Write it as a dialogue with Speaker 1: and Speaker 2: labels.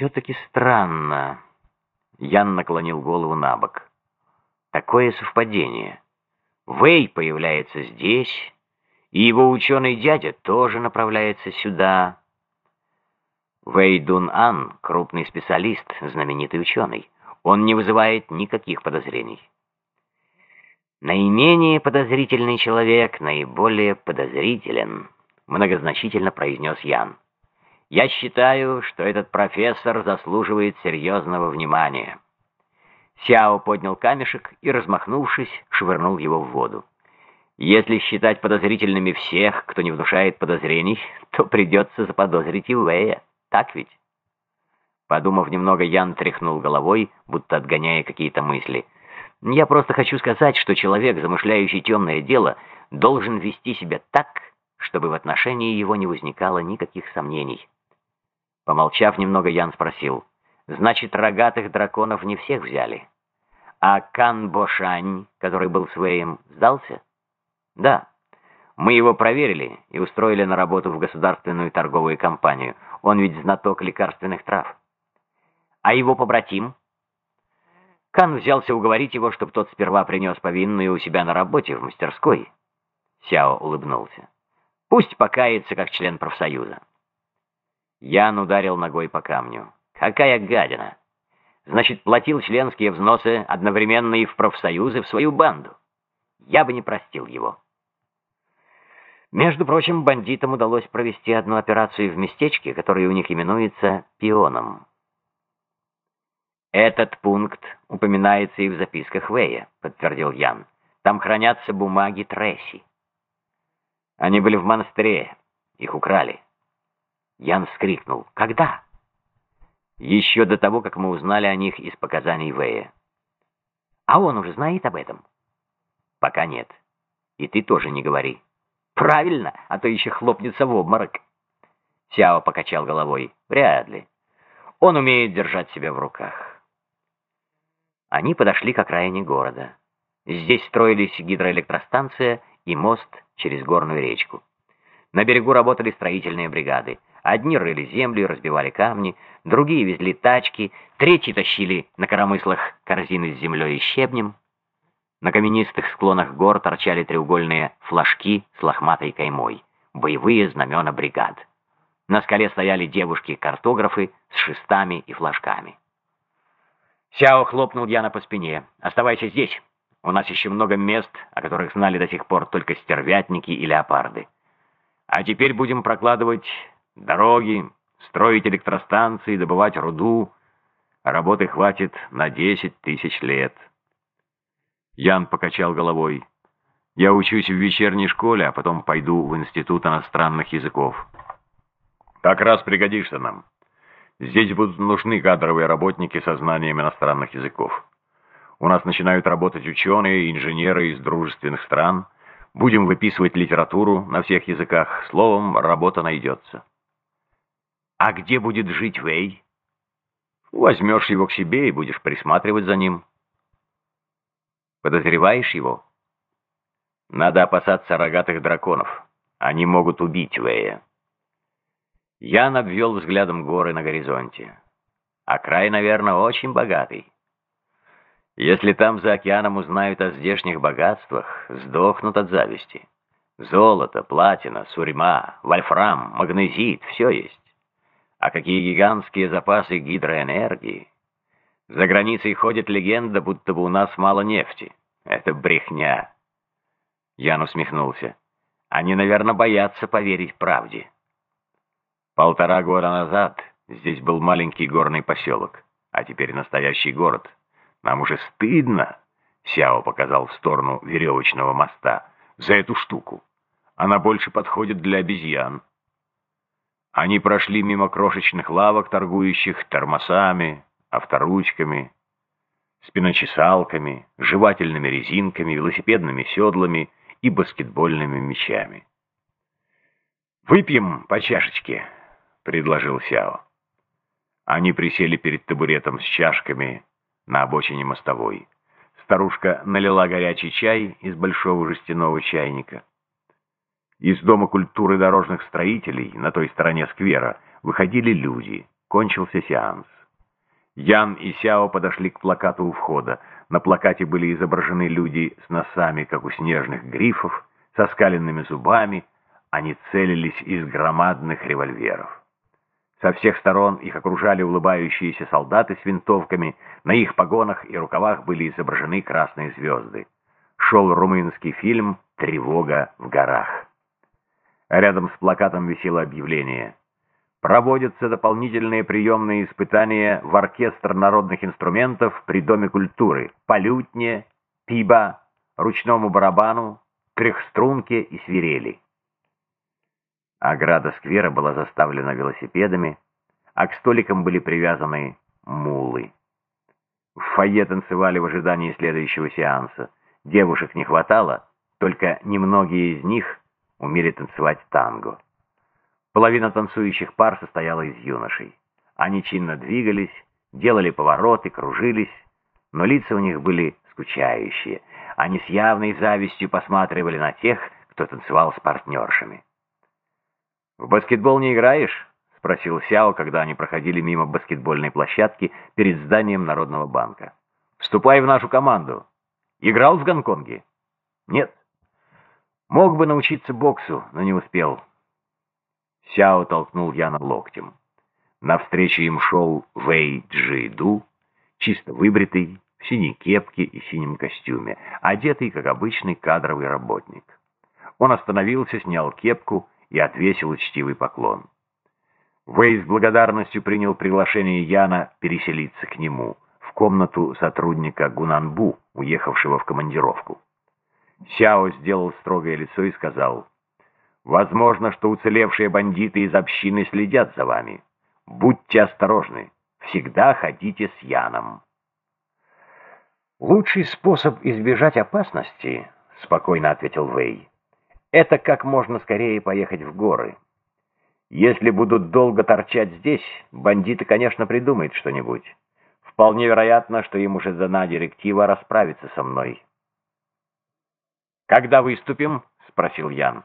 Speaker 1: Все-таки странно. Ян наклонил голову на бок. Такое совпадение. Вэй появляется здесь, и его ученый дядя тоже направляется сюда. Вэй Дун Ан — крупный специалист, знаменитый ученый. Он не вызывает никаких подозрений. Наименее подозрительный человек наиболее подозрителен, многозначительно произнес Ян. Я считаю, что этот профессор заслуживает серьезного внимания. Сяо поднял камешек и, размахнувшись, швырнул его в воду. Если считать подозрительными всех, кто не внушает подозрений, то придется заподозрить и Вэя. Так ведь? Подумав немного, Ян тряхнул головой, будто отгоняя какие-то мысли. «Я просто хочу сказать, что человек, замышляющий темное дело, должен вести себя так, чтобы в отношении его не возникало никаких сомнений». Помолчав немного, Ян спросил, «Значит, рогатых драконов не всех взяли? А Кан Бошань, который был с Вэем, сдался?» «Да. Мы его проверили и устроили на работу в государственную торговую компанию. Он ведь знаток лекарственных трав». «А его побратим?» Кан взялся уговорить его, чтобы тот сперва принес повинную у себя на работе в мастерской. Сяо улыбнулся. «Пусть покается, как член профсоюза». Ян ударил ногой по камню. «Какая гадина! Значит, платил членские взносы одновременно и в профсоюзы в свою банду. Я бы не простил его». Между прочим, бандитам удалось провести одну операцию в местечке, которое у них именуется «Пионом». «Этот пункт упоминается и в записках Вэя», — подтвердил Ян. «Там хранятся бумаги Тресси. Они были в монастыре, их украли». Ян вскрикнул. «Когда?» «Еще до того, как мы узнали о них из показаний Вэя». «А он уже знает об этом?» «Пока нет. И ты тоже не говори». «Правильно, а то еще хлопнется в обморок». Сяо покачал головой. «Вряд ли. Он умеет держать себя в руках». Они подошли к окраине города. Здесь строились гидроэлектростанция и мост через горную речку. На берегу работали строительные бригады. Одни рыли землю и разбивали камни, другие везли тачки, третьи тащили на коромыслах корзины с землей и щебнем. На каменистых склонах гор торчали треугольные флажки с лохматой каймой, боевые знамена бригад. На скале стояли девушки-картографы с шестами и флажками. Сяо хлопнул Яна по спине. «Оставайся здесь. У нас еще много мест, о которых знали до сих пор только стервятники и леопарды. А теперь будем прокладывать дороги, строить электростанции, добывать руду. Работы хватит на 10 тысяч лет. Ян покачал головой. Я учусь в вечерней школе, а потом пойду в Институт иностранных языков. Как раз пригодишься нам. Здесь будут нужны кадровые работники со знанием иностранных языков. У нас начинают работать ученые и инженеры из дружественных стран. Будем выписывать литературу на всех языках. Словом, работа найдется. А где будет жить Вэй? Возьмешь его к себе и будешь присматривать за ним. Подозреваешь его? Надо опасаться рогатых драконов. Они могут убить Вэя. Ян обвел взглядом горы на горизонте. А край, наверное, очень богатый. Если там за океаном узнают о здешних богатствах, сдохнут от зависти. Золото, платина, сурьма, вольфрам, магнезит — все есть. А какие гигантские запасы гидроэнергии! За границей ходит легенда, будто бы у нас мало нефти. Это брехня. Ян усмехнулся. Они, наверное, боятся поверить правде. Полтора года назад здесь был маленький горный поселок, а теперь настоящий город. Нам уже стыдно, Сяо показал в сторону веревочного моста, за эту штуку. Она больше подходит для обезьян. Они прошли мимо крошечных лавок, торгующих тормозами, авторучками, спиночесалками, жевательными резинками, велосипедными седлами и баскетбольными мячами. «Выпьем по чашечке», — предложил Сяо. Они присели перед табуретом с чашками на обочине мостовой. Старушка налила горячий чай из большого жестяного чайника. Из Дома культуры дорожных строителей на той стороне сквера выходили люди.
Speaker 2: кончился сеанс. Ян и Сяо подошли к плакату у входа. На плакате были изображены люди с носами, как у снежных грифов, со скаленными зубами. Они целились из громадных револьверов. Со всех сторон их окружали улыбающиеся солдаты с винтовками, на их погонах и рукавах были изображены красные звезды. Шел румынский фильм «Тревога в горах». Рядом с плакатом висело объявление «Проводятся дополнительные приемные испытания в оркестр народных инструментов при Доме культуры, по лютне, пиба, ручному барабану, трехструнке и свирели». Ограда сквера была заставлена велосипедами, а к столикам были привязаны мулы. В фойе танцевали в ожидании следующего сеанса. Девушек не хватало, только немногие из них умели танцевать танго. Половина танцующих пар состояла из юношей. Они чинно двигались, делали повороты, кружились, но лица у них были скучающие. Они с явной завистью посматривали на тех, кто танцевал с партнершами. «В баскетбол не играешь?» — спросил Сяо, когда они проходили мимо баскетбольной площадки перед зданием Народного банка. «Вступай в нашу команду. Играл в Гонконге?» «Нет». «Мог бы научиться боксу, но не успел». Сяо толкнул Яна локтем. Навстречу им шел Вэй Джи Ду, чисто выбритый, в синей кепке и синем костюме, одетый, как обычный кадровый работник. Он остановился, снял кепку и отвесил учтивый поклон. Вэй с благодарностью принял приглашение Яна переселиться к нему, в комнату сотрудника Гунанбу, уехавшего в командировку. Сяо сделал строгое лицо и сказал, «Возможно, что уцелевшие бандиты из общины следят за вами. Будьте осторожны, всегда ходите с Яном». «Лучший способ избежать опасности», — спокойно ответил Вэй, это как можно скорее поехать в горы. Если будут долго торчать здесь, бандиты, конечно, придумают что-нибудь. Вполне вероятно, что им уже дана директива расправиться со мной. «Когда выступим?» — спросил Ян.